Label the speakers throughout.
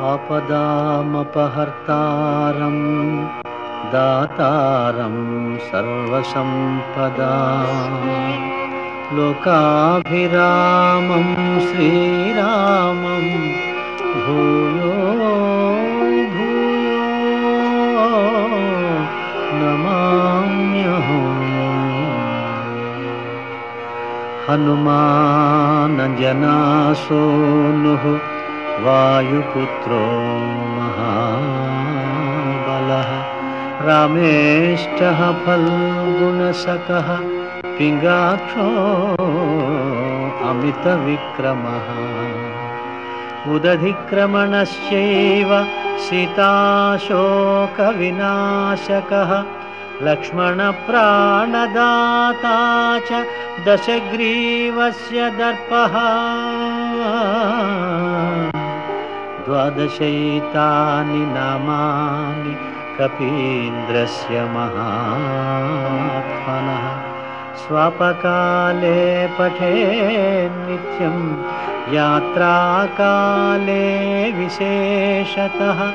Speaker 1: ఆపదామపహర్తారం దాతారం సర్వసంపదా. లోకాభిరామం శ్రీరామం భూయో हनुमानजनासोनुः वायुपुत्रो महाबलः। रामेष्टः फल्गुणसकः पिङ्गाक्षो अमितविक्रमः। उदधिक्रमणस्यैव सिताशोकविनाशकः। लक्ष्मणप्राणदाता च दशग्रीवस्य दर्पः। द्वादशैतानि नामानि कपीन्द्रस्य महात्मनः। स्वापकाले पठे नित्यं यात्राकाले विशेषतः।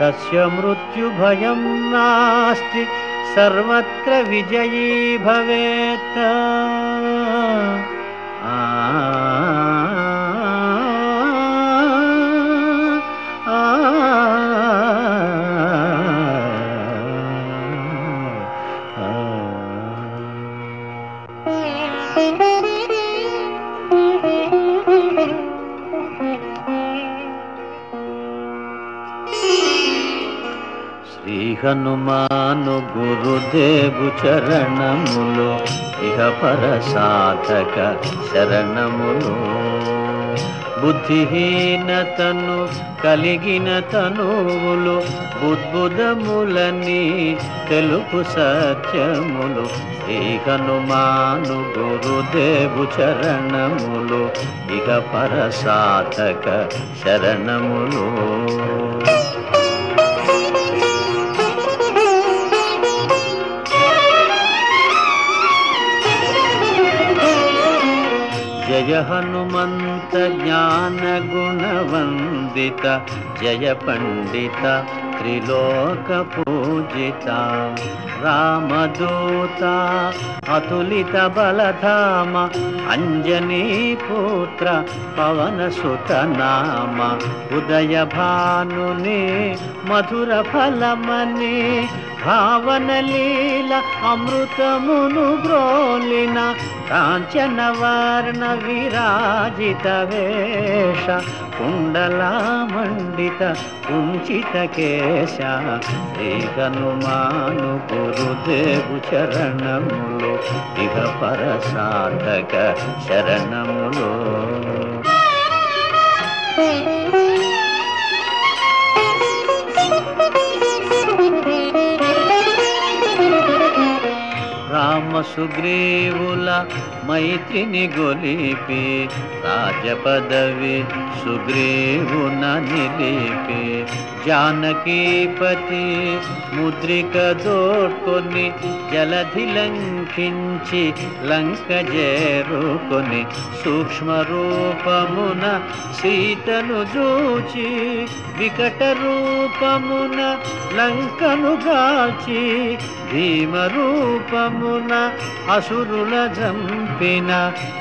Speaker 1: तस्य मृत्युभयं नास्ति सर्वत्र विजयी भवेत् శ్రీ హనుమాను గురుదేవు చరణములు ఇహ పర సాధక శరణములు. బుద్ధిహీనతను కలిగిన తనువులు బుద్బుదములని తెలుపు సత్యములు. శ్రీ హనుమాను గురుదేవు చరణములు ఇక పర సాధక శరణములు. जय हनुमन्त ज्ञानगुणवन्दित जय पंडिता పండిత త్రిలోక పూజిత రామదూత అతులిత బలధామ అంజనీ పుత్ర పవన సుత నామ ఉదయ భానుని మధుర ఫలమని భావన లీల అమృతమును బ్రోలిన కాంచన వర్ణ విరాజిత వేష కుండలా మండిత కుంచిత కేశ గురుదేవు చరణములు ఇహ పర సాధక శరణములు. రామ సుగ్రీవుల మైత్రిని గొలిపి రాజపదవి సుగ్రీవున నిలిపి జానకీపతి ముద్రిక దోడ్కొని జలధి లంకించి లంక చేరుకొని సూక్ష్మ రూపమున సీతను చూచి వికట రూపమున లంకను గాచి భీమ రూపమున అసురుల జంపిన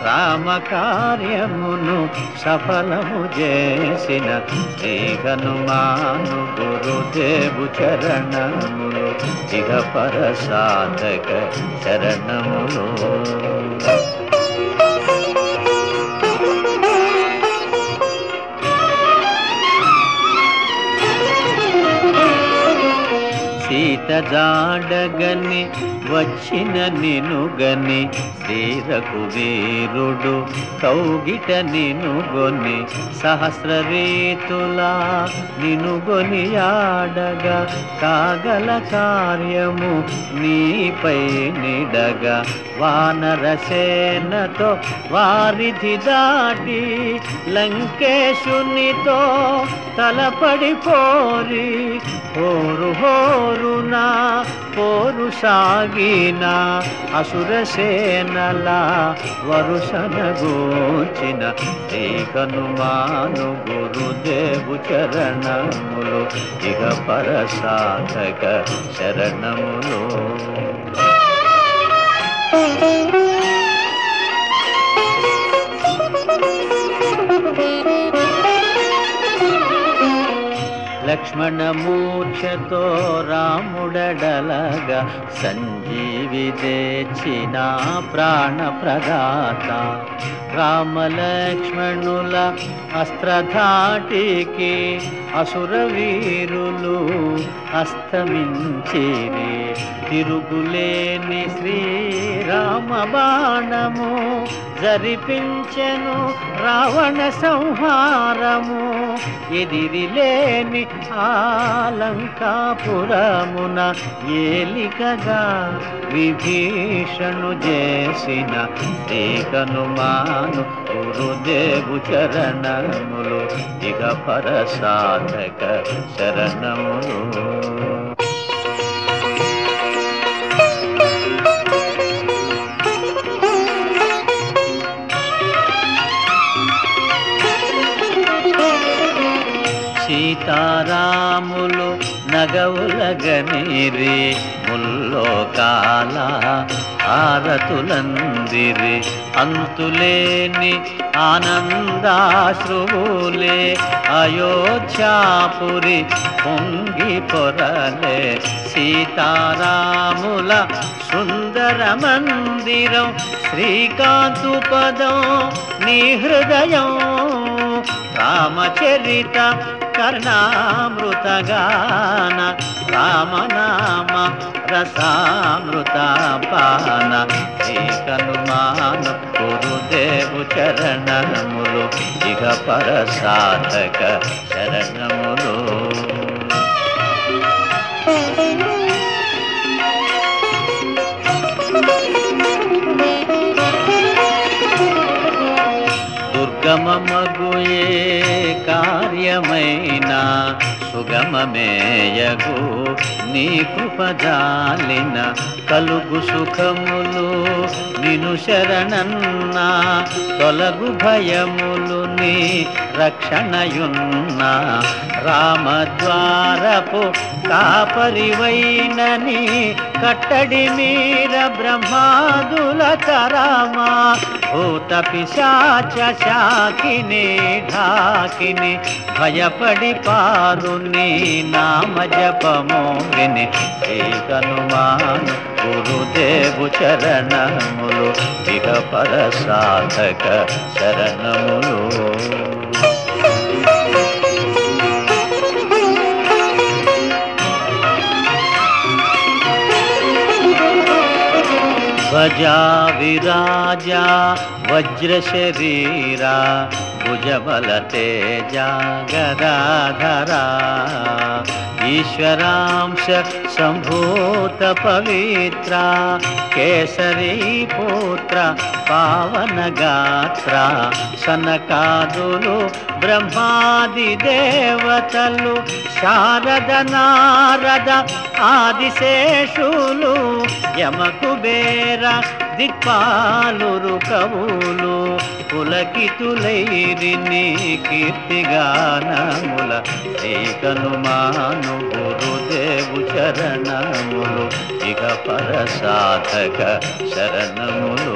Speaker 1: రామ కార్యమును సఫలము చేసిన శ్రీ హనుమాను గురుదేవు చరణములు ఇహ పర సాధక చరణములు. సీత జాడగని వచ్చిన నినుగని శ్రీరకు వీరుడు కౌగిట నినుగొని సహస్ర రీతులా నినుగొని ఆడగా కాగల కార్యము నీపై నిడగా వానరసేనతో వారిధి దాటి లంకేశునితో తలపడి పోరి హోరు హోరునా పోరు సాగిన అసురసేనల వరుసన గోచిన శ్రీ హనుమాను గురుదేవు చరణములు ఇక పరసాధక శరణములు. లక్ష్మణమూర్ఛతో రాముడడలగా సంజీవి తెచ్చిన ప్రాణ ప్రదాత రామలక్ష్మణుల అస్త్రధాటికి అసురవీరులు అస్తమించిరి. తిరుగులేని శ్రీరామ బాణము జరిపించెను రావణ సంహారము. ఎదిరిలేని ఆలంకాపురమున ఏలికగా విభీషణు చేసిన శ్రీ మాను గురుదేవు చరణములు ఇక పరసాధక శరణములు. సీతారాములు నగవులగనిరి ముల్లోకాల ఆరతులందిరి అంతులేని ఆనందాశ్రువులే అయోధ్యాపురి పొంగి పొరలే. సీతారాముల సుందర మందిరం శ్రీకాంతు పదం నీ హృదయం. రామచరిత కర్ణామృతగాన రామనామ రసామృత పాన శ్రీ గురుదేవు చరణములు ఇక పరసాధక శరణములు సుగమమేయగు నీ కృపజాలిన కలుగు సుఖములు. నిను శరణన్నా తొలగు భయములు నీ రక్షణయున్నా. రామద్వారపు కాపరివైనని కట్టడి మీర బ్రహ్మాదుల తరామా భూత పిశాచ శాకిని ఢాకిని భయపడి పారు నీ నామ జపము విని శ్రీ హనుమాను గురుదేవు చరణములు ఇక పరసాధక శరణములు ధ్వజా విరాజా వజ్ర శరీరా భుజబల తేజ గదాధరా ఈశ్వరాంశ సంభూత పవిత్ర కేసరీ పుత్ర పావన గాత్ర సనకాదులు బ్రహ్మాది దేవతలు శారద నారద ఆదిశేషులు యమకుబేర దిక్పాలురు కవులు పులకితులైరి నీ కీర్తిగానముల శ్రీ హనుమాను గురుదేవు చరణములు ఇక పరసాధక శరణములు.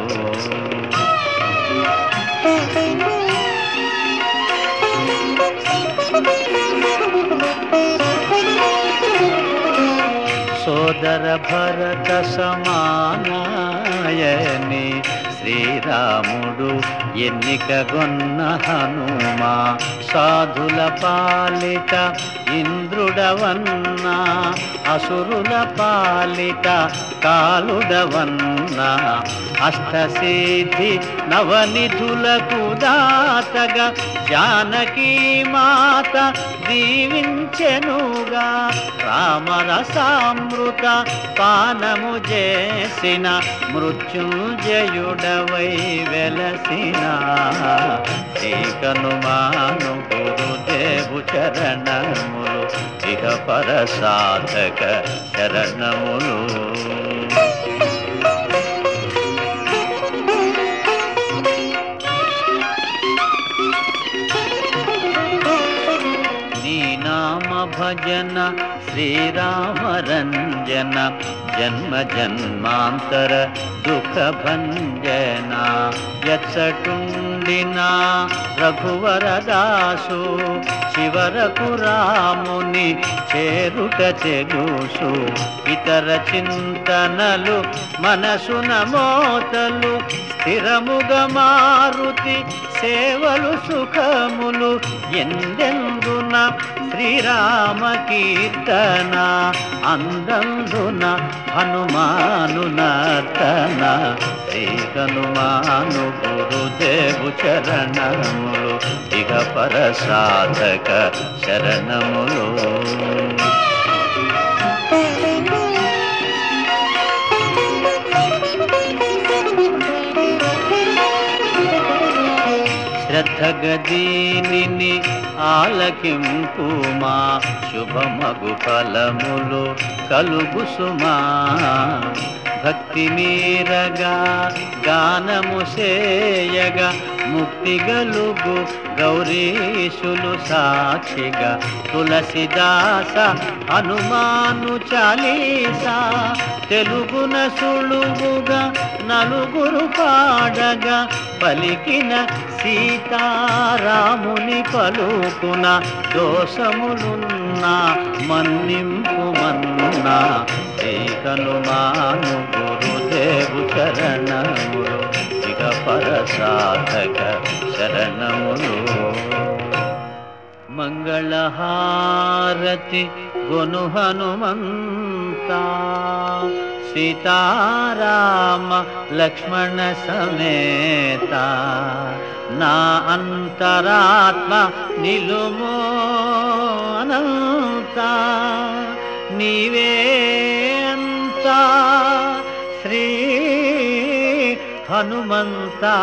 Speaker 1: భరత సమానాయని శ్రీరాముడు ఎన్నికగొన్న హనుమా. సాధుల పాలిత ఇంద్రుడవన్నా అసురుల పాలిత కాలుడవన్నా. అష్టసిద్ధి నవనిధులకు దాతగా జానకీ మాత దీవించెనుగా రామరసామృత పానము చేసిన మృత్యుంజయుడవై వెలసిన. శ్రీ హనుమాను గురుదేవు చరణములు ఇహ పర సాధక చరణములు. श्रीरामरञ्जन जन्म जन्मान्तर दुःखभञ्जना यत्सटुण्डिना रघुवरदासु। చివరకు రాముని చేరుట చెగుసు. ఇతర చింతనలు మనసున మోతలు స్థిరముగా మారుతి సేవలు సుఖములు ఎందెందున? శ్రీరామ కీర్తన అందందున హనుమాను నర్తన శ్రీ గురుదేవు చరణములు ఇక పర సాధక శరణములు. శ్రద్ధగదీని ఆలకింపు మా శుభమగు ఫలములు కలుగు సుమా భక్తి మీరగా గానము సేయగా ముక్తి గలుగు గౌరీశులు సాక్షిగా తులసిదాస హనుమాను చాలీసా తెలుగున సులువుగా నలుగురు పాడగా పలికిన సీతారాముని పలుకున దోషములున్నా మన్నింపు మన్నా. శ్రీ హనుమాను గురుదేవు చరణములు ఇక పర సాధక శరణములు. మంగళహారతి గొను హనుమంత సీతారామ లక్ష్మణ సమేత నా అంతరాత్మ నిలుమో అనంత నీవే శ్రీ హనుమంతా.